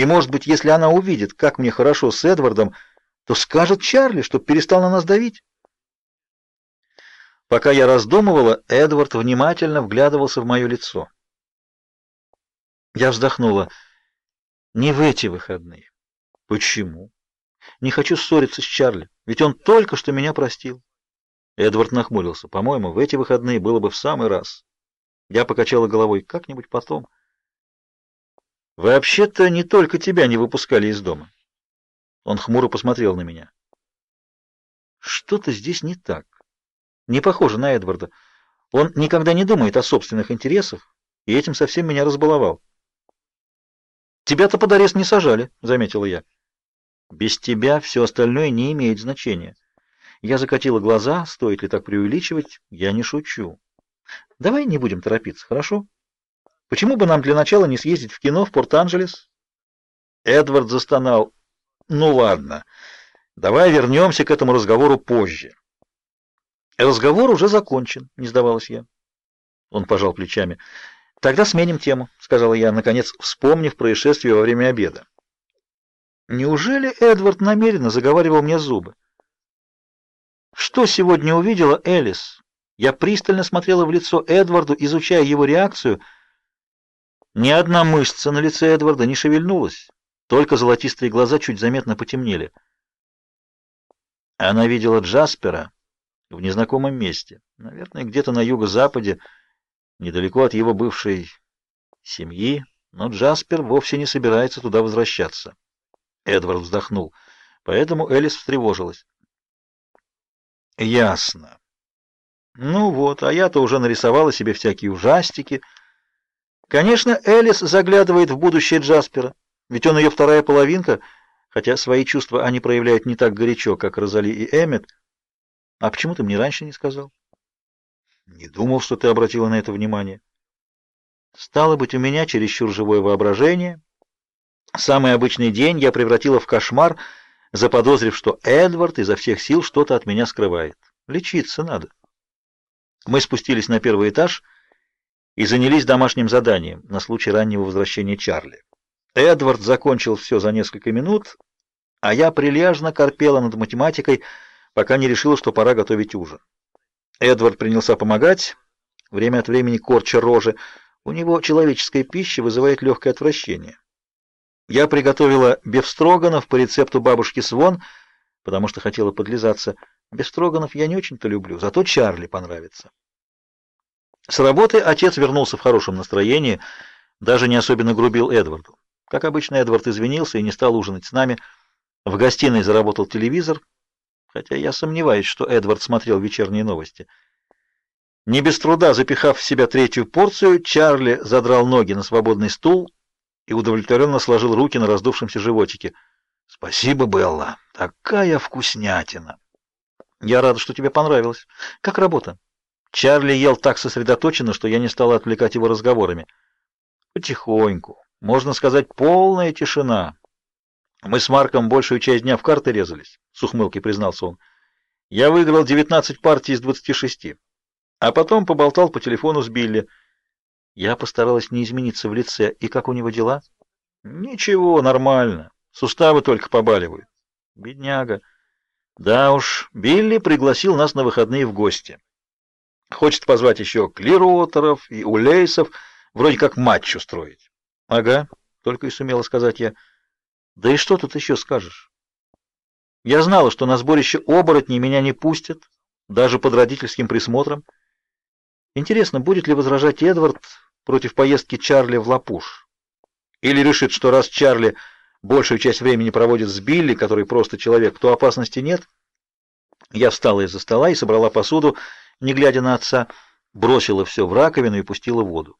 И, может быть, если она увидит, как мне хорошо с Эдвардом, то скажет Чарли, чтоб перестал на нас давить. Пока я раздумывала, Эдвард внимательно вглядывался в мое лицо. Я вздохнула. Не в эти выходные. Почему? Не хочу ссориться с Чарли, ведь он только что меня простил. Эдвард нахмурился. По-моему, в эти выходные было бы в самый раз. Я покачала головой. Как-нибудь потом. Вообще-то не только тебя не выпускали из дома. Он хмуро посмотрел на меня. Что-то здесь не так. Не похоже на Эдварда. Он никогда не думает о собственных интересах, и этим совсем меня разбаловал. Тебя-то под арест не сажали, заметила я. Без тебя все остальное не имеет значения. Я закатила глаза, стоит ли так преувеличивать? Я не шучу. Давай не будем торопиться, хорошо? Почему бы нам для начала не съездить в кино в Порт-Анджелес? Эдвард застонал. Ну ладно. Давай вернемся к этому разговору позже. Разговор уже закончен, не сдавалась я. Он пожал плечами. Тогда сменим тему, сказала я, наконец, вспомнив происшествие во время обеда. Неужели Эдвард намеренно заговаривал мне зубы? Что сегодня увидела Элис? Я пристально смотрела в лицо Эдварду, изучая его реакцию. Ни одна мышца на лице Эдварда не шевельнулась, только золотистые глаза чуть заметно потемнели. Она видела Джаспера в незнакомом месте, наверное, где-то на юго-западе, недалеко от его бывшей семьи, но Джаспер вовсе не собирается туда возвращаться. Эдвард вздохнул. Поэтому Элис встревожилась. Ясно. Ну вот, а я-то уже нарисовала себе всякие ужастики. Конечно, Элис заглядывает в будущее Джаспера, ведь он ее вторая половинка, хотя свои чувства они проявляют не так горячо, как Розали и Эммет. А почему ты мне раньше не сказал? Не думал, что ты обратила на это внимание. Стало быть, у меня чересчур живое воображение. Самый обычный день я превратила в кошмар, заподозрив, что Эдвард изо всех сил что-то от меня скрывает. Лечиться надо. Мы спустились на первый этаж и занялись домашним заданием на случай раннего возвращения Чарли. Эдвард закончил все за несколько минут, а я прилежно корпела над математикой, пока не решила, что пора готовить ужин. Эдвард принялся помогать, время от времени корча рожи. У него человеческая пища вызывает легкое отвращение. Я приготовила бефстроганов по рецепту бабушки Свон, потому что хотела подлизаться. Бефстроганов я не очень-то люблю, зато Чарли понравится. С работы отец вернулся в хорошем настроении, даже не особенно грубил Эдварду. Как обычно, Эдвард извинился и не стал ужинать с нами. В гостиной заработал телевизор, хотя я сомневаюсь, что Эдвард смотрел вечерние новости. Не без труда запихав в себя третью порцию, Чарли задрал ноги на свободный стул и удовлетворенно сложил руки на раздувшемся животике. Спасибо, Белла. Такая вкуснятина. Я рада, что тебе понравилось. Как работа? Чарли ел так сосредоточенно, что я не стала отвлекать его разговорами. Потихоньку. Можно сказать, полная тишина. Мы с Марком большую часть дня в карты резались, с ухмылкой признался он. Я выиграл 19 партий из 26. А потом поболтал по телефону с Билли. Я постаралась не измениться в лице. И как у него дела? Ничего, нормально. Суставы только побаливают. Бедняга. Да уж, Билли пригласил нас на выходные в гости. Хочет позвать еще Клиротеров и Улейсов, вроде как матч устроить. Ага, только и сумела сказать я. Да и что тут еще скажешь? Я знала, что на сборище оборотней меня не пустят, даже под родительским присмотром. Интересно, будет ли возражать Эдвард против поездки Чарли в Лапуш? Или решит, что раз Чарли большую часть времени проводит с Билли, который просто человек, то опасности нет? Я встала из-за стола и собрала посуду, не глядя на отца, бросила все в раковину и пустила воду.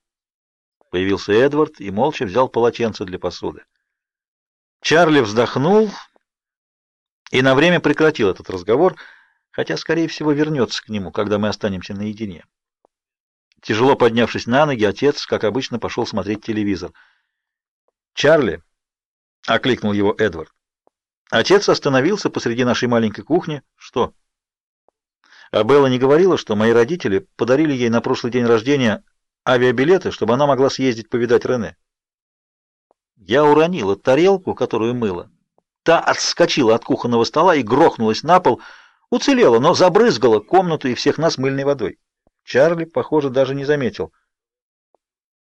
Появился Эдвард и молча взял полотенце для посуды. Чарли вздохнул и на время прекратил этот разговор, хотя, скорее всего, вернется к нему, когда мы останемся наедине. Тяжело поднявшись на ноги, отец, как обычно, пошел смотреть телевизор. «Чарли!» — окликнул его Эдвард. Отец остановился посреди нашей маленькой кухни. «Что?» А Белла не говорила, что мои родители подарили ей на прошлый день рождения авиабилеты, чтобы она могла съездить повидать Рене. Я уронила тарелку, которую мыла. Та отскочила от кухонного стола и грохнулась на пол. Уцелела, но забрызгала комнату и всех нас мыльной водой. Чарли, похоже, даже не заметил.